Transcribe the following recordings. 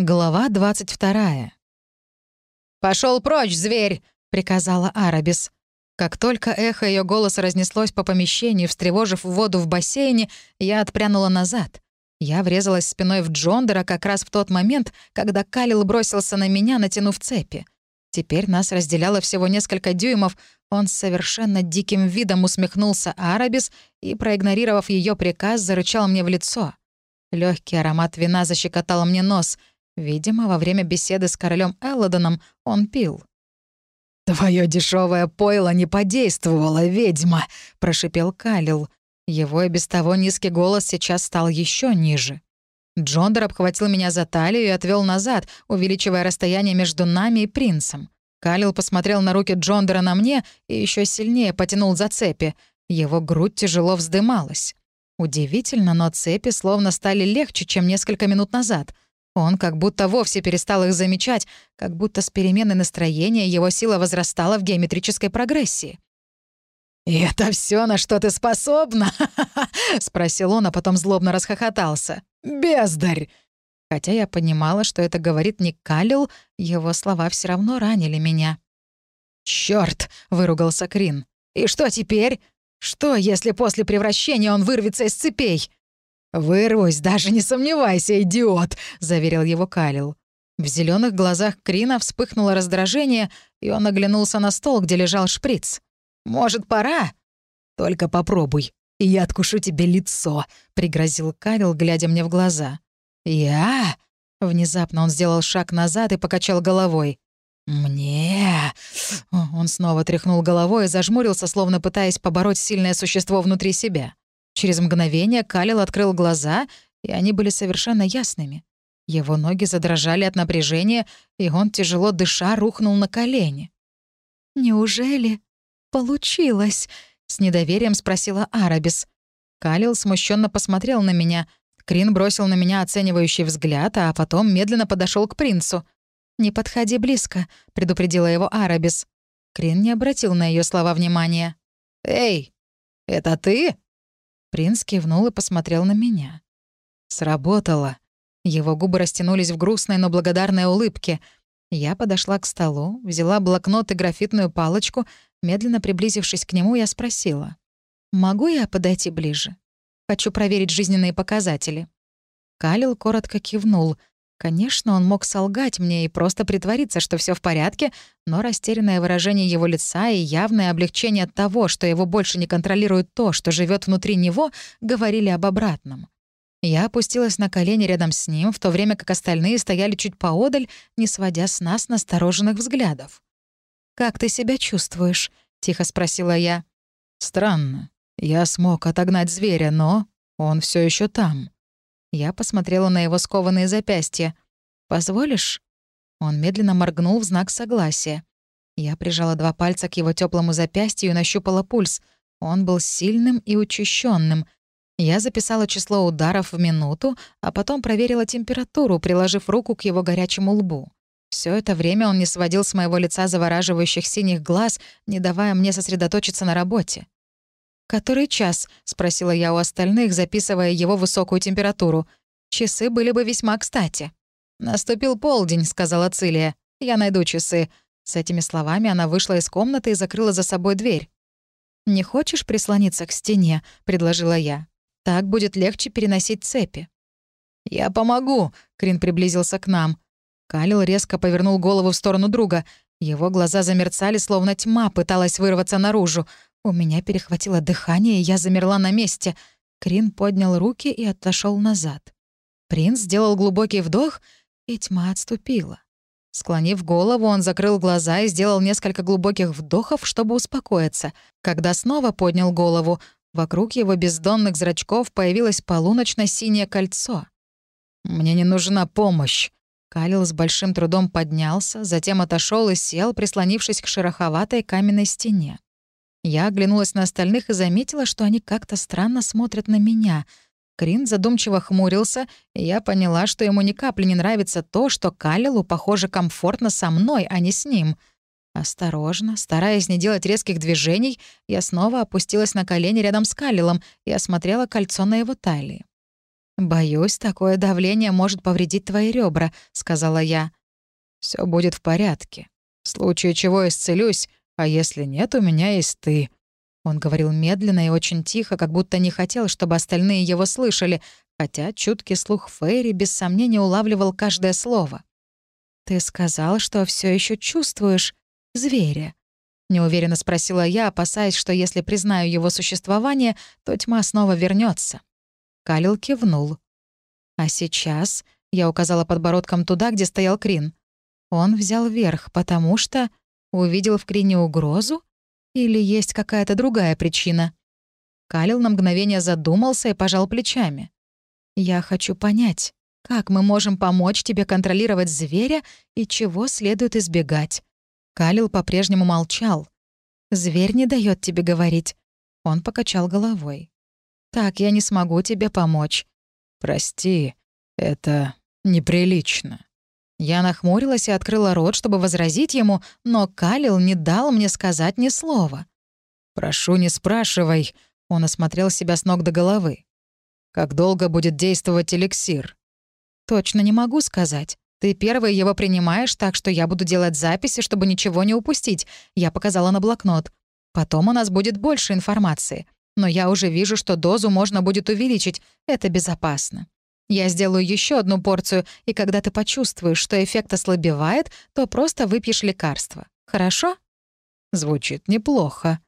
Глава 22. Пошел прочь, зверь!» — приказала Арабис. Как только эхо ее голоса разнеслось по помещению, встревожив воду в бассейне, я отпрянула назад. Я врезалась спиной в Джондера как раз в тот момент, когда Калил бросился на меня, натянув цепи. Теперь нас разделяло всего несколько дюймов. Он совершенно диким видом усмехнулся Арабис и, проигнорировав ее приказ, зарычал мне в лицо. Легкий аромат вина защекотал мне нос — Видимо, во время беседы с королем Элладоном он пил. «Твое дешевое пойло не подействовало, ведьма!» — прошипел Калил. Его и без того низкий голос сейчас стал еще ниже. Джондер обхватил меня за талию и отвел назад, увеличивая расстояние между нами и принцем. Калил посмотрел на руки Джондера на мне и еще сильнее потянул за цепи. Его грудь тяжело вздымалась. Удивительно, но цепи словно стали легче, чем несколько минут назад — он как будто вовсе перестал их замечать, как будто с переменой настроения его сила возрастала в геометрической прогрессии. «И это все, на что ты способна?» — спросил он, а потом злобно расхохотался. «Бездарь!» Хотя я понимала, что это говорит не Калил, его слова все равно ранили меня. «Чёрт!» — выругался Крин. «И что теперь? Что, если после превращения он вырвется из цепей?» «Вырвусь, даже не сомневайся, идиот!» — заверил его Калил. В зеленых глазах Крина вспыхнуло раздражение, и он оглянулся на стол, где лежал шприц. «Может, пора?» «Только попробуй, и я откушу тебе лицо», — пригрозил Калил, глядя мне в глаза. «Я?» Внезапно он сделал шаг назад и покачал головой. «Мне...» Он снова тряхнул головой и зажмурился, словно пытаясь побороть сильное существо внутри себя. Через мгновение Калил открыл глаза, и они были совершенно ясными. Его ноги задрожали от напряжения, и он, тяжело дыша, рухнул на колени. «Неужели получилось?» — с недоверием спросила Арабис. Калил смущенно посмотрел на меня. Крин бросил на меня оценивающий взгляд, а потом медленно подошел к принцу. «Не подходи близко», — предупредила его Арабис. Крин не обратил на ее слова внимания. «Эй, это ты?» Принц кивнул и посмотрел на меня. Сработало. Его губы растянулись в грустной, но благодарной улыбке. Я подошла к столу, взяла блокнот и графитную палочку. Медленно приблизившись к нему, я спросила. «Могу я подойти ближе? Хочу проверить жизненные показатели». Калил коротко кивнул — Конечно, он мог солгать мне и просто притвориться, что все в порядке, но растерянное выражение его лица и явное облегчение от того, что его больше не контролирует то, что живет внутри него, говорили об обратном. Я опустилась на колени рядом с ним, в то время как остальные стояли чуть поодаль, не сводя с нас настороженных взглядов. «Как ты себя чувствуешь?» — тихо спросила я. «Странно. Я смог отогнать зверя, но он все еще там». Я посмотрела на его скованные запястья. «Позволишь?» Он медленно моргнул в знак согласия. Я прижала два пальца к его теплому запястью и нащупала пульс. Он был сильным и учащенным. Я записала число ударов в минуту, а потом проверила температуру, приложив руку к его горячему лбу. Все это время он не сводил с моего лица завораживающих синих глаз, не давая мне сосредоточиться на работе. «Который час?» — спросила я у остальных, записывая его высокую температуру. «Часы были бы весьма кстати». «Наступил полдень», — сказала Цилия. «Я найду часы». С этими словами она вышла из комнаты и закрыла за собой дверь. «Не хочешь прислониться к стене?» — предложила я. «Так будет легче переносить цепи». «Я помогу», — Крин приблизился к нам. Калил резко повернул голову в сторону друга. Его глаза замерцали, словно тьма пыталась вырваться наружу. У меня перехватило дыхание, и я замерла на месте. Крин поднял руки и отошел назад. Принц сделал глубокий вдох, и тьма отступила. Склонив голову, он закрыл глаза и сделал несколько глубоких вдохов, чтобы успокоиться. Когда снова поднял голову, вокруг его бездонных зрачков появилось полуночно-синее кольцо. «Мне не нужна помощь». Калил с большим трудом поднялся, затем отошел и сел, прислонившись к шероховатой каменной стене. Я оглянулась на остальных и заметила, что они как-то странно смотрят на меня. Крин задумчиво хмурился, и я поняла, что ему ни капли не нравится то, что Калилу, похоже, комфортно со мной, а не с ним. Осторожно, стараясь не делать резких движений, я снова опустилась на колени рядом с Калилом и осмотрела кольцо на его талии. «Боюсь, такое давление может повредить твои ребра, сказала я. Все будет в порядке. В случае чего исцелюсь, а если нет, у меня есть ты». Он говорил медленно и очень тихо, как будто не хотел, чтобы остальные его слышали, хотя чуткий слух Фейри без сомнения улавливал каждое слово. «Ты сказал, что все еще чувствуешь зверя?» — неуверенно спросила я, опасаясь, что если признаю его существование, то тьма снова вернется. Калил кивнул. «А сейчас...» — я указала подбородком туда, где стоял Крин. Он взял верх, потому что увидел в Крине угрозу? Или есть какая-то другая причина? Калил на мгновение задумался и пожал плечами. «Я хочу понять, как мы можем помочь тебе контролировать зверя и чего следует избегать?» Калил по-прежнему молчал. «Зверь не дает тебе говорить». Он покачал головой. «Так я не смогу тебе помочь». «Прости, это неприлично». Я нахмурилась и открыла рот, чтобы возразить ему, но Калил не дал мне сказать ни слова. «Прошу, не спрашивай», — он осмотрел себя с ног до головы. «Как долго будет действовать эликсир?» «Точно не могу сказать. Ты первый его принимаешь, так что я буду делать записи, чтобы ничего не упустить. Я показала на блокнот. Потом у нас будет больше информации. Но я уже вижу, что дозу можно будет увеличить. Это безопасно. Я сделаю еще одну порцию, и когда ты почувствуешь, что эффект ослабевает, то просто выпьешь лекарство. Хорошо? Звучит неплохо.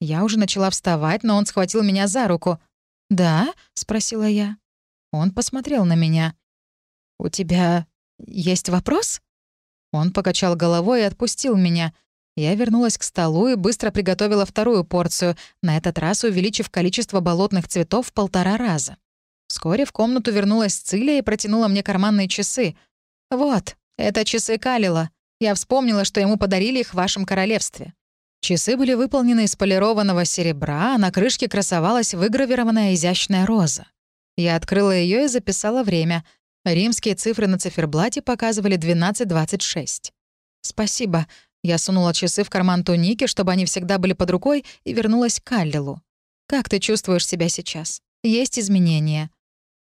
Я уже начала вставать, но он схватил меня за руку. «Да?» — спросила я. Он посмотрел на меня. «У тебя есть вопрос?» Он покачал головой и отпустил меня. Я вернулась к столу и быстро приготовила вторую порцию, на этот раз увеличив количество болотных цветов в полтора раза. Вскоре в комнату вернулась Цилия и протянула мне карманные часы. «Вот, это часы Калила. Я вспомнила, что ему подарили их в вашем королевстве». Часы были выполнены из полированного серебра, а на крышке красовалась выгравированная изящная роза. Я открыла ее и записала время. Римские цифры на циферблате показывали 12.26. «Спасибо». Я сунула часы в карман туники, чтобы они всегда были под рукой, и вернулась к Каллилу. «Как ты чувствуешь себя сейчас? Есть изменения?»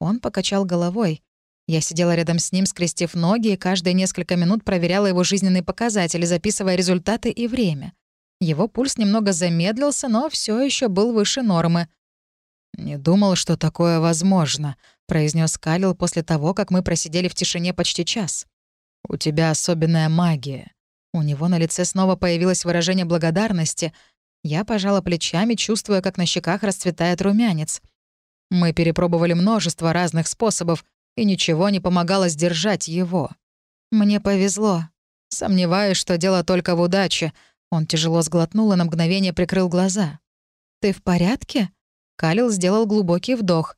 Он покачал головой. Я сидела рядом с ним, скрестив ноги, и каждые несколько минут проверяла его жизненные показатели, записывая результаты и время. Его пульс немного замедлился, но все еще был выше нормы. «Не думал, что такое возможно», — произнес Калил после того, как мы просидели в тишине почти час. «У тебя особенная магия». У него на лице снова появилось выражение благодарности. Я пожала плечами, чувствуя, как на щеках расцветает румянец. Мы перепробовали множество разных способов, и ничего не помогало сдержать его. Мне повезло. Сомневаюсь, что дело только в удаче. Он тяжело сглотнул и на мгновение прикрыл глаза. «Ты в порядке?» Калил сделал глубокий вдох.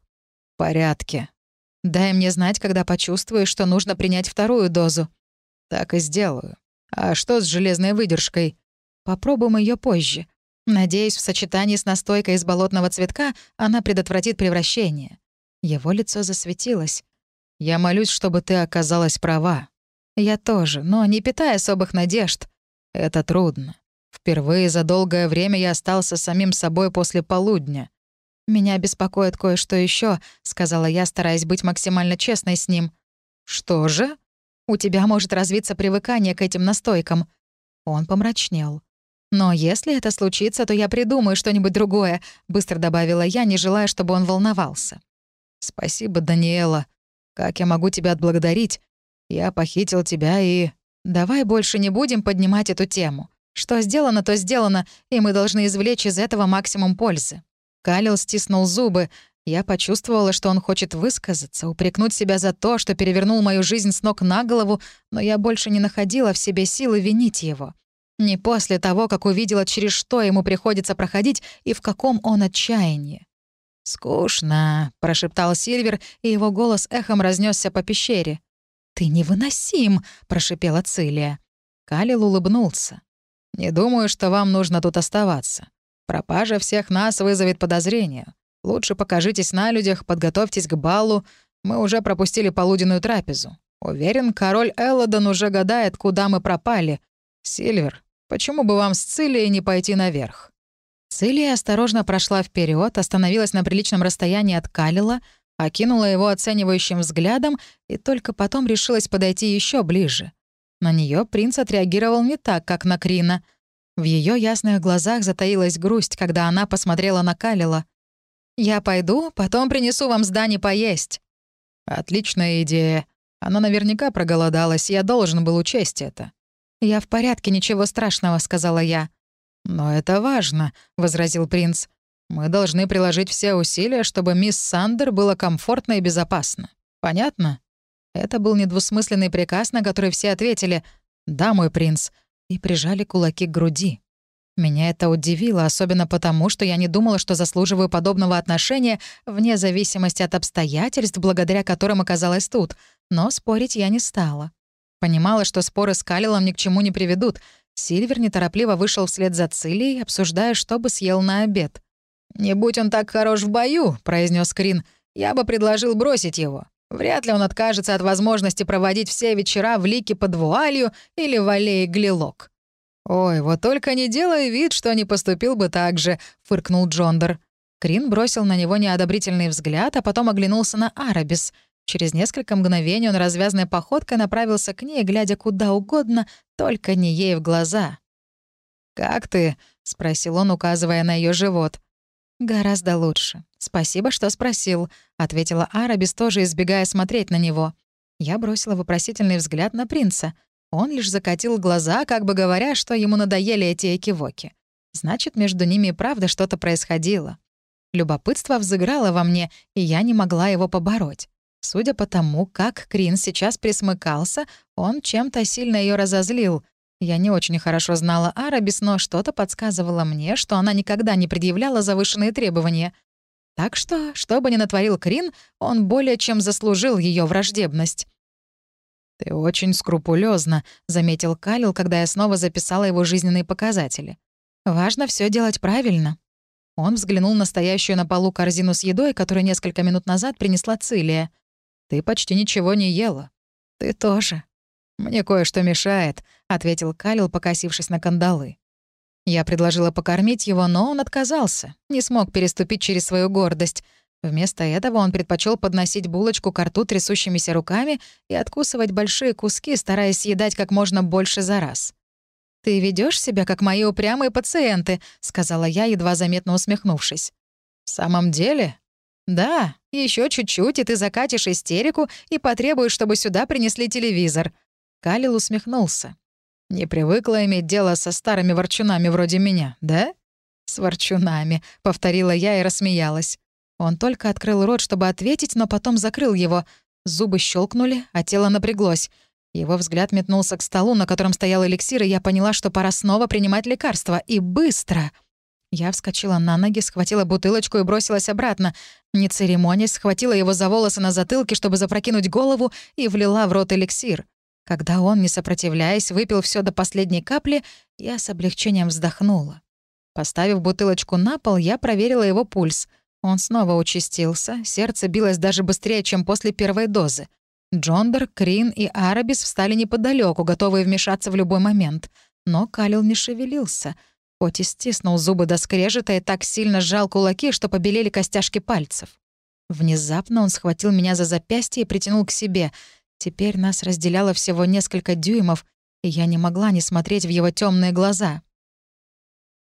«В порядке. Дай мне знать, когда почувствуешь, что нужно принять вторую дозу». «Так и сделаю. А что с железной выдержкой?» «Попробуем ее позже. Надеюсь, в сочетании с настойкой из болотного цветка она предотвратит превращение. Его лицо засветилось. «Я молюсь, чтобы ты оказалась права». «Я тоже, но не питая особых надежд». «Это трудно. Впервые за долгое время я остался самим собой после полудня». «Меня беспокоит кое-что еще, сказала я, стараясь быть максимально честной с ним. «Что же?» «У тебя может развиться привыкание к этим настойкам». Он помрачнел. «Но если это случится, то я придумаю что-нибудь другое», — быстро добавила я, не желая, чтобы он волновался. «Спасибо, Даниэла. Как я могу тебя отблагодарить? Я похитил тебя и...» «Давай больше не будем поднимать эту тему. Что сделано, то сделано, и мы должны извлечь из этого максимум пользы». Калил стиснул зубы. Я почувствовала, что он хочет высказаться, упрекнуть себя за то, что перевернул мою жизнь с ног на голову, но я больше не находила в себе силы винить его. Не после того, как увидела, через что ему приходится проходить и в каком он отчаянии. «Скучно», — прошептал Сильвер, и его голос эхом разнесся по пещере. «Ты невыносим», — прошипела Цилия. Калил улыбнулся. «Не думаю, что вам нужно тут оставаться. Пропажа всех нас вызовет подозрение. Лучше покажитесь на людях, подготовьтесь к балу. Мы уже пропустили полуденную трапезу. Уверен, король Элладон уже гадает, куда мы пропали. Сильвер, Почему бы вам с Цилией не пойти наверх?» Цилия осторожно прошла вперед, остановилась на приличном расстоянии от Калила, окинула его оценивающим взглядом и только потом решилась подойти еще ближе. На нее принц отреагировал не так, как на Крина. В ее ясных глазах затаилась грусть, когда она посмотрела на Калила. «Я пойду, потом принесу вам с Дани поесть». «Отличная идея. Она наверняка проголодалась, я должен был учесть это». «Я в порядке, ничего страшного», — сказала я. «Но это важно», — возразил принц. Мы должны приложить все усилия, чтобы мисс Сандер было комфортно и безопасно. Понятно? Это был недвусмысленный приказ, на который все ответили «Да, мой принц», и прижали кулаки к груди. Меня это удивило, особенно потому, что я не думала, что заслуживаю подобного отношения вне зависимости от обстоятельств, благодаря которым оказалась тут, но спорить я не стала. Понимала, что споры с Калилом ни к чему не приведут. Сильвер неторопливо вышел вслед за Цилией, обсуждая, что бы съел на обед. «Не будь он так хорош в бою», — произнес Крин, — «я бы предложил бросить его. Вряд ли он откажется от возможности проводить все вечера в лике под вуалью или в аллее Глилок». «Ой, вот только не делай вид, что не поступил бы так же», — фыркнул Джондер. Крин бросил на него неодобрительный взгляд, а потом оглянулся на Арабис. Через несколько мгновений он развязной походкой направился к ней, глядя куда угодно, только не ей в глаза. «Как ты?» — спросил он, указывая на ее живот. «Гораздо лучше. Спасибо, что спросил», — ответила Арабис, тоже избегая смотреть на него. Я бросила вопросительный взгляд на принца. Он лишь закатил глаза, как бы говоря, что ему надоели эти экивоки. Значит, между ними и правда что-то происходило. Любопытство взыграло во мне, и я не могла его побороть. Судя по тому, как Крин сейчас присмыкался, он чем-то сильно ее разозлил, я не очень хорошо знала Арабис, но что-то подсказывало мне, что она никогда не предъявляла завышенные требования. Так что, что бы ни натворил Крин, он более чем заслужил ее враждебность. «Ты очень скрупулезно, заметил Калил, когда я снова записала его жизненные показатели. «Важно все делать правильно». Он взглянул на стоящую на полу корзину с едой, которую несколько минут назад принесла Цилия. «Ты почти ничего не ела. Ты тоже. «Мне кое-что мешает», — ответил Калил, покосившись на кандалы. Я предложила покормить его, но он отказался, не смог переступить через свою гордость. Вместо этого он предпочел подносить булочку к рту трясущимися руками и откусывать большие куски, стараясь съедать как можно больше за раз. «Ты ведешь себя, как мои упрямые пациенты», — сказала я, едва заметно усмехнувшись. «В самом деле?» «Да, еще чуть-чуть, и ты закатишь истерику и потребуешь, чтобы сюда принесли телевизор», Калил усмехнулся. «Не привыкла иметь дело со старыми ворчунами вроде меня, да?» «С ворчунами», — повторила я и рассмеялась. Он только открыл рот, чтобы ответить, но потом закрыл его. Зубы щелкнули, а тело напряглось. Его взгляд метнулся к столу, на котором стоял эликсир, и я поняла, что пора снова принимать лекарства. И быстро! Я вскочила на ноги, схватила бутылочку и бросилась обратно. Не церемонясь, схватила его за волосы на затылке, чтобы запрокинуть голову, и влила в рот эликсир. Когда он, не сопротивляясь, выпил все до последней капли, я с облегчением вздохнула. Поставив бутылочку на пол, я проверила его пульс. Он снова участился, сердце билось даже быстрее, чем после первой дозы. Джондер, Крин и Арабис встали неподалеку, готовые вмешаться в любой момент. Но Калил не шевелился. Хоть и стиснул зубы до скрежета и так сильно сжал кулаки, что побелели костяшки пальцев. Внезапно он схватил меня за запястье и притянул к себе — Теперь нас разделяло всего несколько дюймов, и я не могла не смотреть в его темные глаза.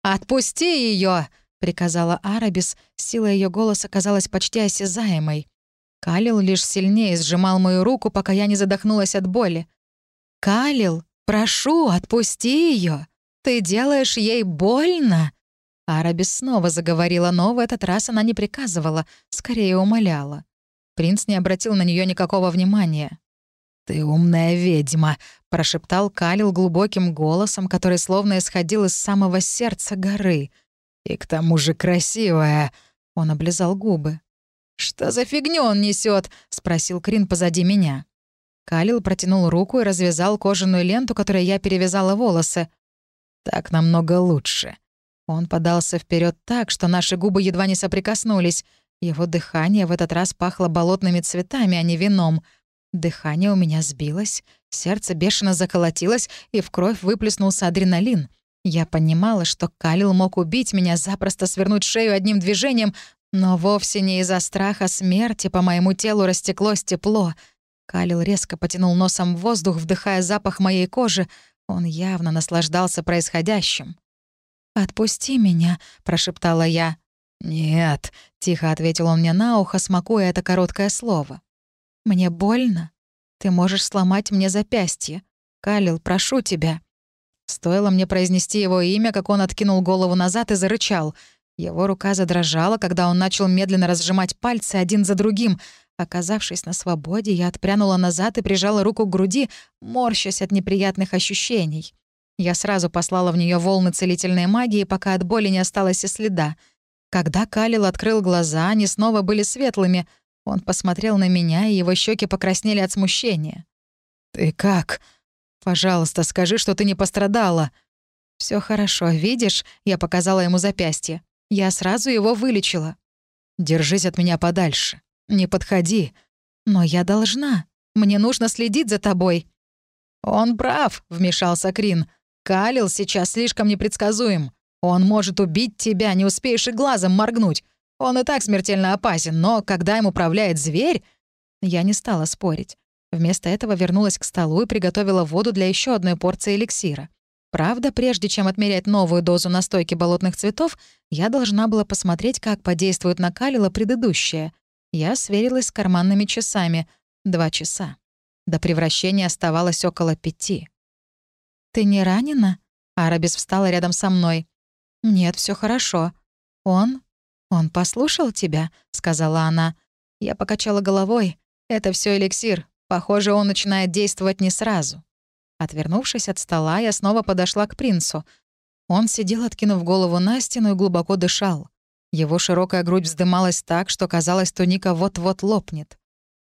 «Отпусти ее! приказала Арабис, сила ее голоса казалась почти осязаемой. Калил лишь сильнее сжимал мою руку, пока я не задохнулась от боли. «Калил, прошу, отпусти ее! Ты делаешь ей больно!» Арабис снова заговорила, но в этот раз она не приказывала, скорее умоляла. Принц не обратил на нее никакого внимания. «Ты умная ведьма», — прошептал Калил глубоким голосом, который словно исходил из самого сердца горы. «И к тому же красивая». Он облизал губы. «Что за фигню он несет? спросил Крин позади меня. Калил протянул руку и развязал кожаную ленту, которой я перевязала волосы. «Так намного лучше». Он подался вперед так, что наши губы едва не соприкоснулись. Его дыхание в этот раз пахло болотными цветами, а не вином — Дыхание у меня сбилось, сердце бешено заколотилось, и в кровь выплеснулся адреналин. Я понимала, что Калил мог убить меня, запросто свернуть шею одним движением, Но вовсе не из-за страха смерти по моему телу растеклось тепло. Калил резко потянул носом в воздух, вдыхая запах моей кожи. Он явно наслаждался происходящим. «Отпусти меня», — прошептала я. «Нет», — тихо ответил он мне на ухо, смакуя это короткое слово. «Мне больно. Ты можешь сломать мне запястье. Калил, прошу тебя». Стоило мне произнести его имя, как он откинул голову назад и зарычал. Его рука задрожала, когда он начал медленно разжимать пальцы один за другим. Оказавшись на свободе, я отпрянула назад и прижала руку к груди, морщась от неприятных ощущений. Я сразу послала в нее волны целительной магии, пока от боли не осталось и следа. Когда Калил открыл глаза, они снова были светлыми. Он посмотрел на меня, и его щеки покраснели от смущения. «Ты как? Пожалуйста, скажи, что ты не пострадала». Все хорошо, видишь?» — я показала ему запястье. Я сразу его вылечила. «Держись от меня подальше. Не подходи». «Но я должна. Мне нужно следить за тобой». «Он прав», — вмешался Крин. Калил сейчас слишком непредсказуем. Он может убить тебя, не успеешь и глазом моргнуть. Он и так смертельно опасен, но когда им управляет зверь...» Я не стала спорить. Вместо этого вернулась к столу и приготовила воду для еще одной порции эликсира. Правда, прежде чем отмерять новую дозу настойки болотных цветов, я должна была посмотреть, как подействует на Калила предыдущее. Я сверилась с карманными часами. Два часа. До превращения оставалось около пяти. «Ты не ранена?» Арабис встала рядом со мной. «Нет, все хорошо. Он? Он послушал тебя?» — сказала она. Я покачала головой. «Это все эликсир. Похоже, он начинает действовать не сразу». Отвернувшись от стола, я снова подошла к принцу. Он сидел, откинув голову на стену и глубоко дышал. Его широкая грудь вздымалась так, что казалось, туника вот-вот лопнет.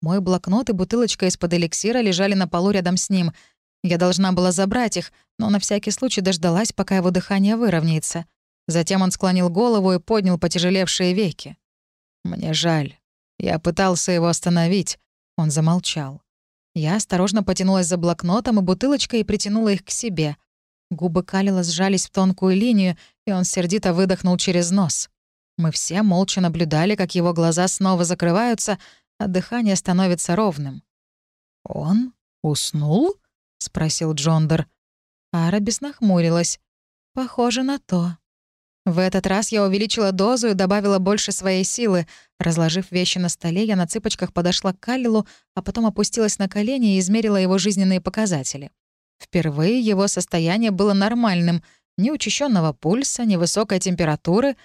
Мой блокнот и бутылочка из-под эликсира лежали на полу рядом с ним — я должна была забрать их, но на всякий случай дождалась, пока его дыхание выровняется. Затем он склонил голову и поднял потяжелевшие веки. «Мне жаль. Я пытался его остановить». Он замолчал. Я осторожно потянулась за блокнотом и бутылочкой и притянула их к себе. Губы Калила сжались в тонкую линию, и он сердито выдохнул через нос. Мы все молча наблюдали, как его глаза снова закрываются, а дыхание становится ровным. «Он уснул?» — спросил Джондер. Арабис нахмурилась. «Похоже на то». В этот раз я увеличила дозу и добавила больше своей силы. Разложив вещи на столе, я на цыпочках подошла к Калилу, а потом опустилась на колени и измерила его жизненные показатели. Впервые его состояние было нормальным. Ни учащенного пульса, ни высокой температуры.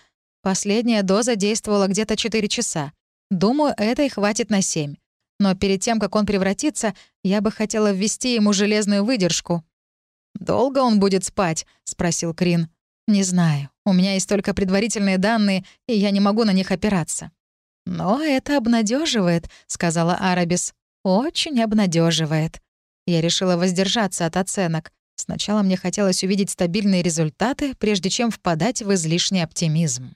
Последняя доза действовала где-то 4 часа. Думаю, этой хватит на 7 но перед тем, как он превратится, я бы хотела ввести ему железную выдержку». «Долго он будет спать?» — спросил Крин. «Не знаю. У меня есть только предварительные данные, и я не могу на них опираться». «Но это обнадеживает, сказала Арабис. «Очень обнадеживает. Я решила воздержаться от оценок. Сначала мне хотелось увидеть стабильные результаты, прежде чем впадать в излишний оптимизм.